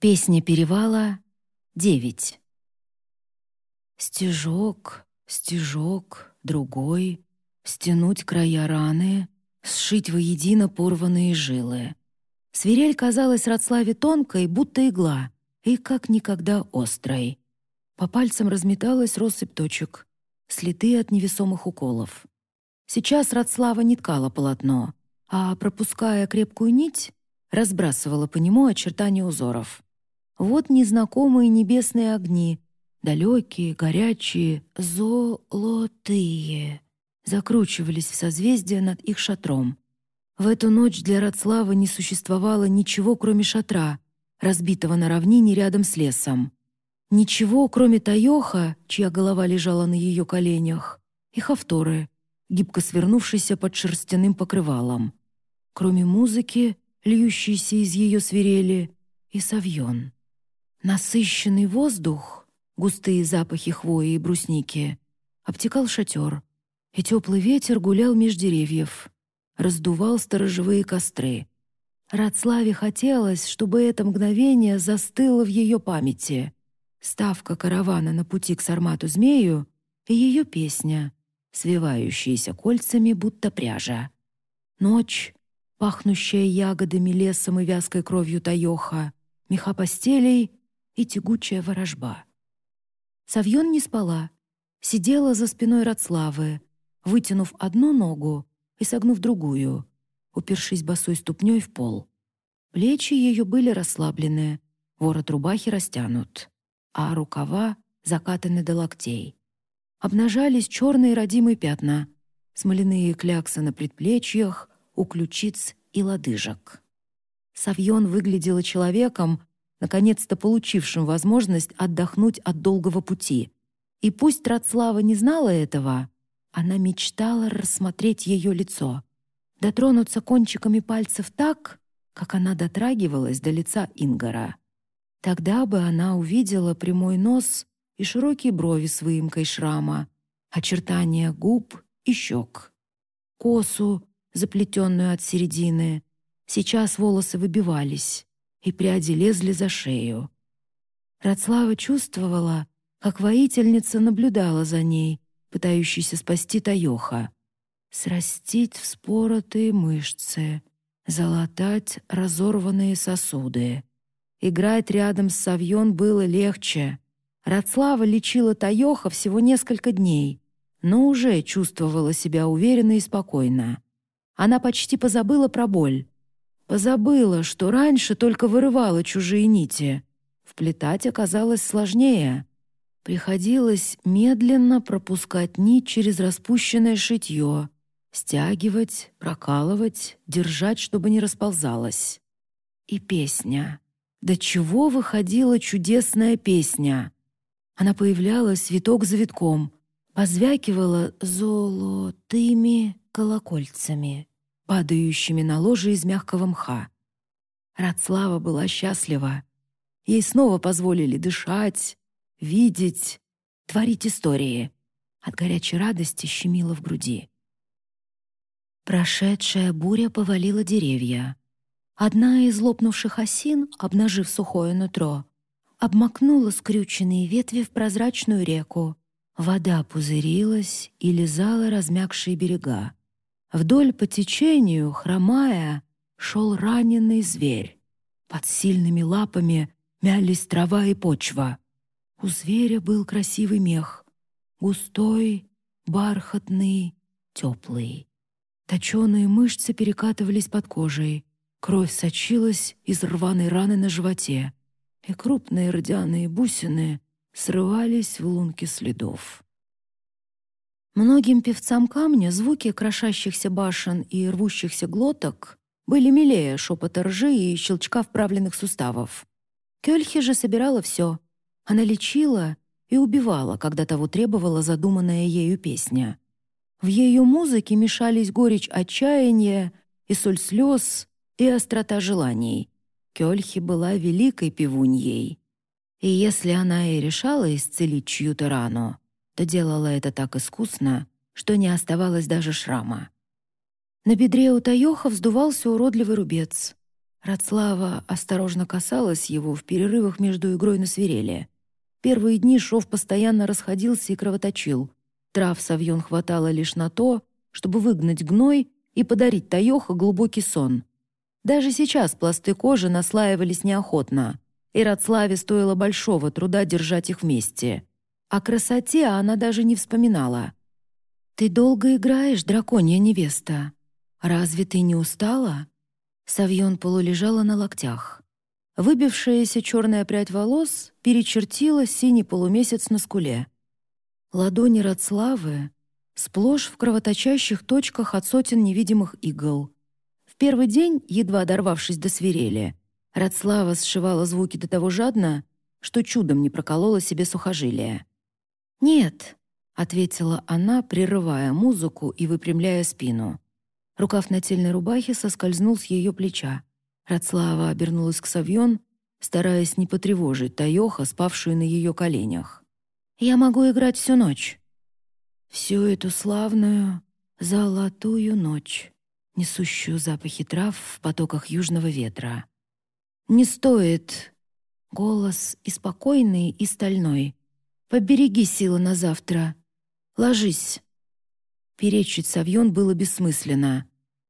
Песня перевала девять. Стежок, стежок, другой, Стянуть края раны, Сшить воедино порванные жилы. Свирель казалась Радславе тонкой, будто игла, И как никогда острой. По пальцам разметалась россыпь точек, Следы от невесомых уколов. Сейчас Радслава не ткала полотно, А, пропуская крепкую нить, Разбрасывала по нему очертания узоров. Вот незнакомые небесные огни, далекие, горячие, золотые, закручивались в созвездие над их шатром. В эту ночь для Радслава не существовало ничего, кроме шатра, разбитого на равнине рядом с лесом. Ничего, кроме Таёха, чья голова лежала на ее коленях, и Хавторы, гибко свернувшейся под шерстяным покрывалом. Кроме музыки, льющейся из ее свирели, и Савьон. Насыщенный воздух, густые запахи хвои и брусники, обтекал шатер, и теплый ветер гулял меж деревьев, раздувал сторожевые костры. Радславе хотелось, чтобы это мгновение застыло в ее памяти. Ставка каравана на пути к Сармату-змею и ее песня, свивающаяся кольцами, будто пряжа. Ночь, пахнущая ягодами, лесом и вязкой кровью Таёха, меха постелей и тягучая ворожба. Савьон не спала, сидела за спиной Радславы, вытянув одну ногу и согнув другую, упершись босой ступней в пол. Плечи ее были расслаблены, ворот рубахи растянут, а рукава закатаны до локтей. Обнажались черные родимые пятна, смоляные кляксы на предплечьях, у ключиц и лодыжек. Савьон выглядела человеком, наконец-то получившим возможность отдохнуть от долгого пути. И пусть Трацлава не знала этого, она мечтала рассмотреть ее лицо, дотронуться кончиками пальцев так, как она дотрагивалась до лица Ингара. Тогда бы она увидела прямой нос и широкие брови с выемкой шрама, очертания губ и щек, косу, заплетенную от середины. Сейчас волосы выбивались, и пряди лезли за шею. Радслава чувствовала, как воительница наблюдала за ней, пытающейся спасти Таёха. Срастить вспоротые мышцы, залатать разорванные сосуды. Играть рядом с Савьон было легче. Радслава лечила Таёха всего несколько дней, но уже чувствовала себя уверенно и спокойно. Она почти позабыла про боль, Позабыла, что раньше только вырывала чужие нити. Вплетать оказалось сложнее. Приходилось медленно пропускать нить через распущенное шитье, стягивать, прокалывать, держать, чтобы не расползалась. И песня. До чего выходила чудесная песня? Она появлялась виток за витком, позвякивала золотыми колокольцами падающими на ложе из мягкого мха. Радслава была счастлива. Ей снова позволили дышать, видеть, творить истории. От горячей радости щемило в груди. Прошедшая буря повалила деревья. Одна из лопнувших осин, обнажив сухое нутро, обмакнула скрюченные ветви в прозрачную реку. Вода пузырилась и лизала размягшие берега. Вдоль по течению, хромая, шел раненый зверь. Под сильными лапами мялись трава и почва. У зверя был красивый мех, густой, бархатный, теплый. Точеные мышцы перекатывались под кожей, кровь сочилась из рваной раны на животе, и крупные рдяные бусины срывались в лунки следов. Многим певцам камня звуки крошащихся башен и рвущихся глоток были милее шепота ржи и щелчка вправленных суставов. Кёльхи же собирала все. Она лечила и убивала, когда того требовала задуманная ею песня. В ее музыке мешались горечь отчаяния и соль слез и острота желаний. Кёльхи была великой певуньей. И если она и решала исцелить чью-то рану, то делала это так искусно, что не оставалось даже шрама. На бедре у Таёха вздувался уродливый рубец. Радслава осторожно касалась его в перерывах между игрой на свирели. Первые дни шов постоянно расходился и кровоточил. Трав Савьон хватало лишь на то, чтобы выгнать гной и подарить Таёха глубокий сон. Даже сейчас пласты кожи наслаивались неохотно, и Радславе стоило большого труда держать их вместе. О красоте она даже не вспоминала. «Ты долго играешь, драконья невеста. Разве ты не устала?» Савьон полулежала на локтях. Выбившаяся черная прядь волос перечертила синий полумесяц на скуле. Ладони Радславы сплошь в кровоточащих точках от сотен невидимых игл. В первый день, едва дорвавшись до свирели, Радслава сшивала звуки до того жадно, что чудом не проколола себе сухожилие. «Нет», — ответила она, прерывая музыку и выпрямляя спину. Рукав нательной рубахи соскользнул с ее плеча. Радслава обернулась к Савьон, стараясь не потревожить Таёха, спавшую на ее коленях. «Я могу играть всю ночь». «Всю эту славную, золотую ночь, несущую запахи трав в потоках южного ветра. Не стоит...» Голос и спокойный, и стальной. «Побереги силы на завтра. Ложись». Перечить Савьон было бессмысленно.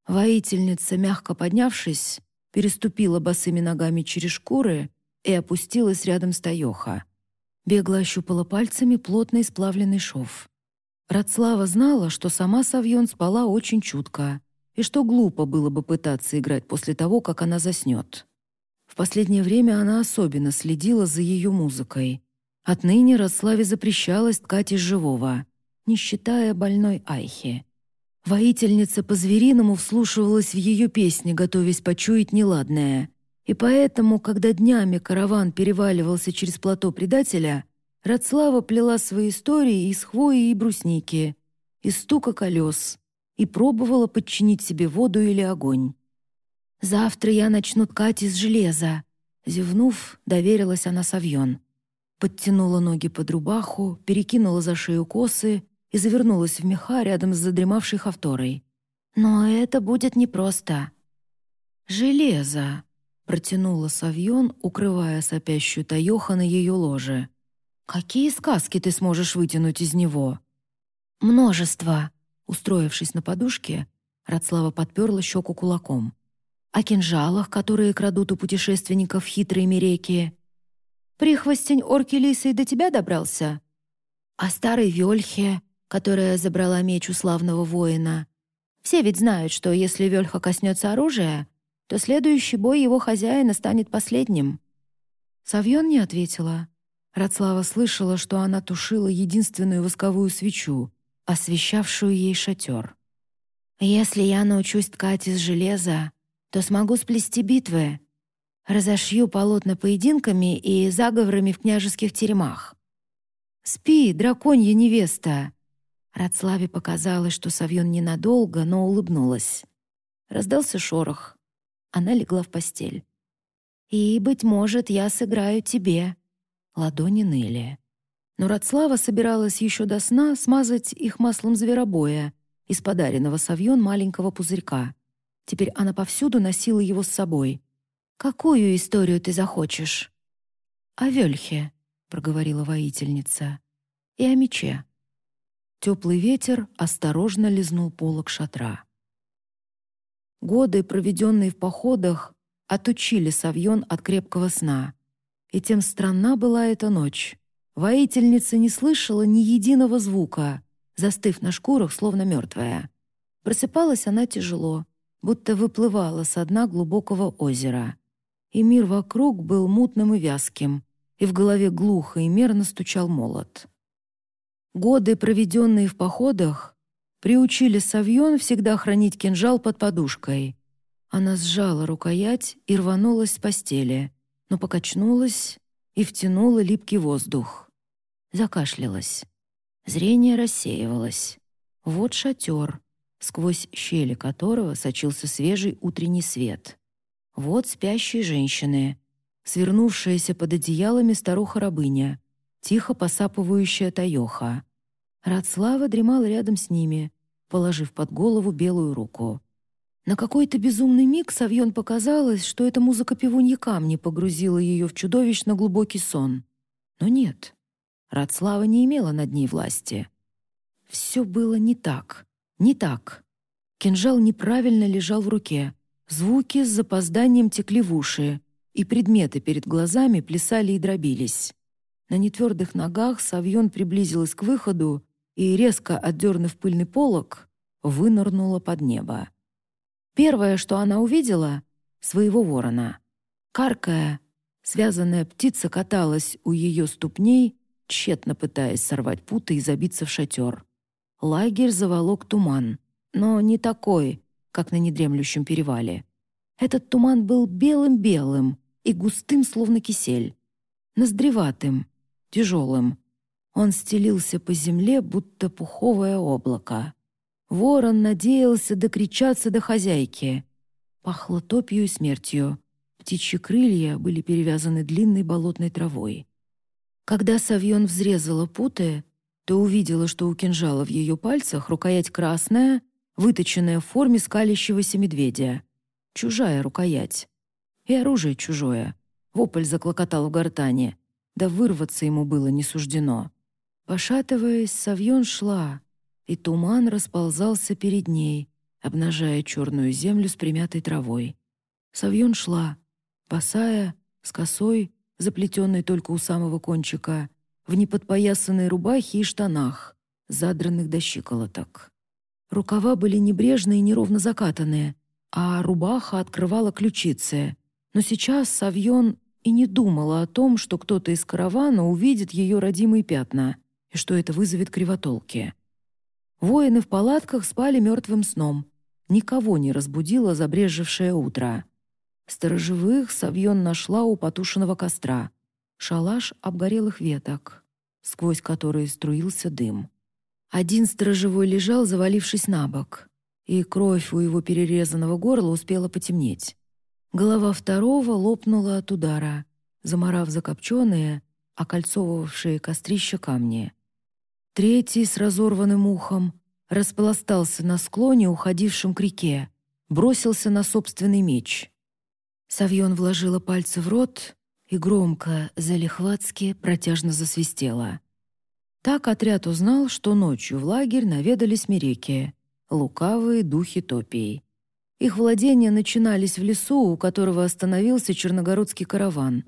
Воительница, мягко поднявшись, переступила босыми ногами через шкуры и опустилась рядом с Таёха. Бегло ощупала пальцами плотный сплавленный шов. Радслава знала, что сама Савьон спала очень чутко и что глупо было бы пытаться играть после того, как она заснет. В последнее время она особенно следила за ее музыкой. Отныне Радславе запрещалось ткать из живого, не считая больной Айхи. Воительница по-звериному вслушивалась в ее песни, готовясь почуять неладное. И поэтому, когда днями караван переваливался через плато предателя, Радслава плела свои истории из хвои и брусники, из стука колес, и пробовала подчинить себе воду или огонь. «Завтра я начну ткать из железа», — зевнув, доверилась она Савьон. Подтянула ноги под рубаху, перекинула за шею косы и завернулась в меха рядом с задремавшей Хавторой. «Но это будет непросто». «Железо», — протянула Савьон, укрывая сопящую Таёха на ее ложе. «Какие сказки ты сможешь вытянуть из него?» «Множество», — устроившись на подушке, Радслава подперла щеку кулаком. «О кинжалах, которые крадут у путешественников хитрые мереки». «Прихвостень орки Лисы до тебя добрался?» «О старой Вельхе, которая забрала меч у славного воина. Все ведь знают, что если Вельха коснется оружия, то следующий бой его хозяина станет последним. Савьон не ответила. Радслава слышала, что она тушила единственную восковую свечу, освещавшую ей шатер. «Если я научусь ткать из железа, то смогу сплести битвы. Разошью полотна поединками и заговорами в княжеских теремах». «Спи, драконья невеста!» Радславе показалось, что Савьон ненадолго, но улыбнулась. Раздался шорох. Она легла в постель. «И, быть может, я сыграю тебе». Ладони ныли. Но Радслава собиралась еще до сна смазать их маслом зверобоя из подаренного Савьон маленького пузырька. Теперь она повсюду носила его с собой. «Какую историю ты захочешь?» «О Вельхе», — проговорила воительница, — «и о мече». Теплый ветер осторожно лизнул полок шатра. Годы, проведенные в походах, отучили Савьон от крепкого сна. И тем странна была эта ночь. Воительница не слышала ни единого звука, застыв на шкурах, словно мертвая. Просыпалась она тяжело, будто выплывала со дна глубокого озера. И мир вокруг был мутным и вязким, и в голове глухо и мерно стучал молот. Годы, проведенные в походах, приучили Савьон всегда хранить кинжал под подушкой. Она сжала рукоять и рванулась с постели, но покачнулась и втянула липкий воздух. Закашлялась. Зрение рассеивалось. Вот шатер, сквозь щели которого сочился свежий утренний свет. Вот спящие женщины, свернувшаяся под одеялами старуха-рабыня — тихо посапывающая Таёха. Радслава дремала рядом с ними, положив под голову белую руку. На какой-то безумный миг Савьон показалось, что эта музыка пивуньи камни погрузила ее в чудовищно глубокий сон. Но нет, Радслава не имела над ней власти. Все было не так, не так. Кинжал неправильно лежал в руке. Звуки с запозданием текли в уши, и предметы перед глазами плясали и дробились. На нетвердых ногах Савьон приблизилась к выходу и, резко отдернув пыльный полог, вынырнула под небо. Первое, что она увидела — своего ворона. Каркая, связанная птица каталась у ее ступней, тщетно пытаясь сорвать путы и забиться в шатер. Лагерь заволок туман, но не такой, как на недремлющем перевале. Этот туман был белым-белым и густым, словно кисель, ноздреватым, тяжелым. Он стелился по земле, будто пуховое облако. Ворон надеялся докричаться до хозяйки. Пахло топью и смертью. Птичьи крылья были перевязаны длинной болотной травой. Когда Савьон взрезала путы, то увидела, что у кинжала в ее пальцах рукоять красная, выточенная в форме скалящегося медведя. Чужая рукоять. И оружие чужое. Вопль заклокотал в гортане. Да вырваться ему было не суждено. Пошатываясь, Савьон шла, и туман расползался перед ней, обнажая черную землю с примятой травой. Савьон шла, босая, с косой, заплетенной только у самого кончика, в неподпоясанной рубахе и штанах, задранных до щиколоток. Рукава были небрежные и неровно закатанные, а рубаха открывала ключицы. Но сейчас Савьон и не думала о том, что кто-то из каравана увидит ее родимые пятна и что это вызовет кривотолки. Воины в палатках спали мертвым сном. Никого не разбудило забрежевшее утро. Сторожевых Савьон нашла у потушенного костра. Шалаш обгорелых веток, сквозь которые струился дым. Один сторожевой лежал, завалившись на бок, и кровь у его перерезанного горла успела потемнеть. Голова второго лопнула от удара, заморав закопченные, окольцовывавшие кострища камни. Третий с разорванным ухом распластался на склоне, уходившем к реке, бросился на собственный меч. Савьон вложила пальцы в рот и громко, залихватски, протяжно засвистела. Так отряд узнал, что ночью в лагерь наведались мереки, лукавые духи топий. Их владения начинались в лесу, у которого остановился черногородский караван.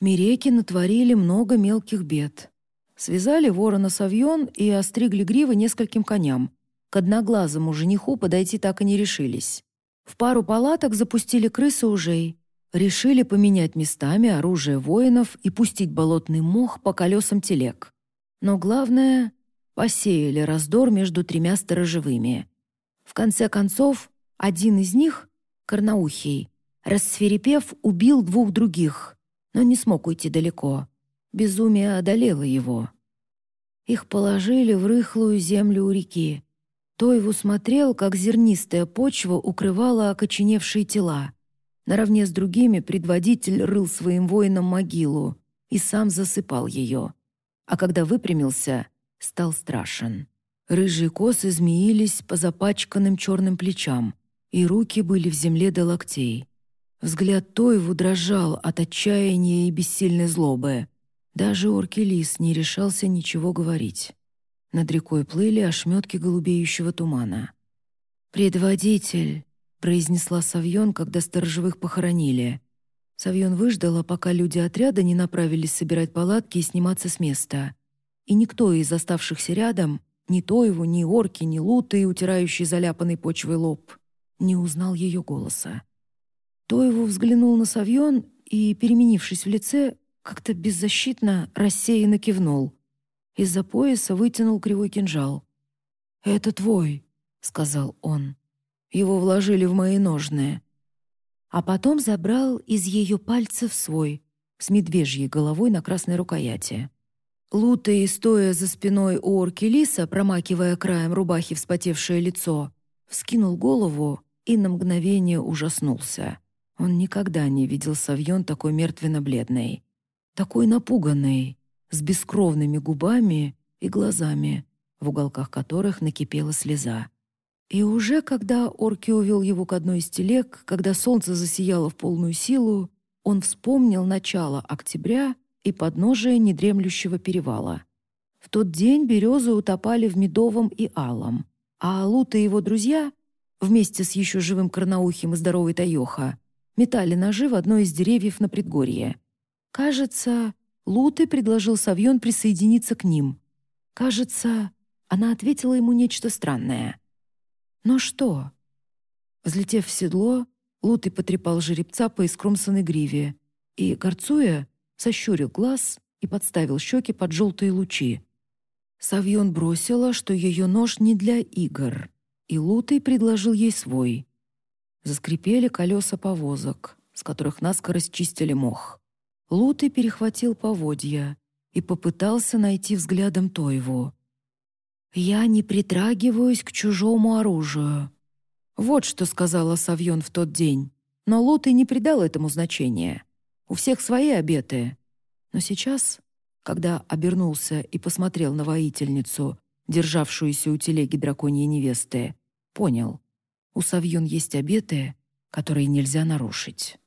Мереки натворили много мелких бед. Связали ворона Савьон и остригли гривы нескольким коням. К одноглазому жениху подойти так и не решились. В пару палаток запустили крысы ужей. Решили поменять местами оружие воинов и пустить болотный мох по колесам телег. Но главное — посеяли раздор между тремя сторожевыми. В конце концов, один из них, Корнаухий, рассверепев, убил двух других, но не смог уйти далеко. Безумие одолело его. Их положили в рыхлую землю у реки. Тойву смотрел, как зернистая почва укрывала окоченевшие тела. Наравне с другими предводитель рыл своим воинам могилу и сам засыпал ее. А когда выпрямился, стал страшен. Рыжие косы змеились по запачканным черным плечам, и руки были в земле до локтей. Взгляд Тойву дрожал от отчаяния и бессильной злобы. Даже Оркелис не решался ничего говорить. Над рекой плыли ошметки голубеющего тумана. «Предводитель!» — произнесла Савьон, когда сторожевых похоронили. Савьон выждала, пока люди отряда не направились собирать палатки и сниматься с места. И никто из оставшихся рядом, ни Тоеву, ни Орки, ни Луты, утирающий заляпанный почвой лоб, не узнал ее голоса. Тоеву взглянул на Савьон и, переменившись в лице, как-то беззащитно рассеянно кивнул — из-за пояса вытянул кривой кинжал. «Это твой», — сказал он. «Его вложили в мои ножные». А потом забрал из ее пальцев свой, с медвежьей головой на красной рукояти. Лутый, стоя за спиной у орки лиса, промакивая краем рубахи вспотевшее лицо, вскинул голову и на мгновение ужаснулся. Он никогда не видел Савьон такой мертвенно-бледной, такой напуганной, с бескровными губами и глазами, в уголках которых накипела слеза. И уже когда Орки увел его к одной из телег, когда солнце засияло в полную силу, он вспомнил начало октября и подножие недремлющего перевала. В тот день березы утопали в медовом и алом, а Алут и его друзья, вместе с еще живым Карнаухим и здоровой Таёха, метали ножи в одно из деревьев на предгорье. Кажется, Луты предложил Савьон присоединиться к ним. Кажется, она ответила ему нечто странное. Но что? Взлетев в седло, Лутый потрепал жеребца по искромсанной гриве и, горцуя, сощурил глаз и подставил щеки под желтые лучи. Савьон бросила, что ее нож не для игр, и Лутый предложил ей свой. Заскрипели колеса повозок, с которых наскоро счистили мох. Лутый перехватил поводья и попытался найти взглядом Тойву. «Я не притрагиваюсь к чужому оружию». Вот что сказала Савьон в тот день. Но Лутый не придал этому значения. У всех свои обеты. Но сейчас, когда обернулся и посмотрел на воительницу, державшуюся у телеги драконьей невесты, понял, у Савьон есть обеты, которые нельзя нарушить.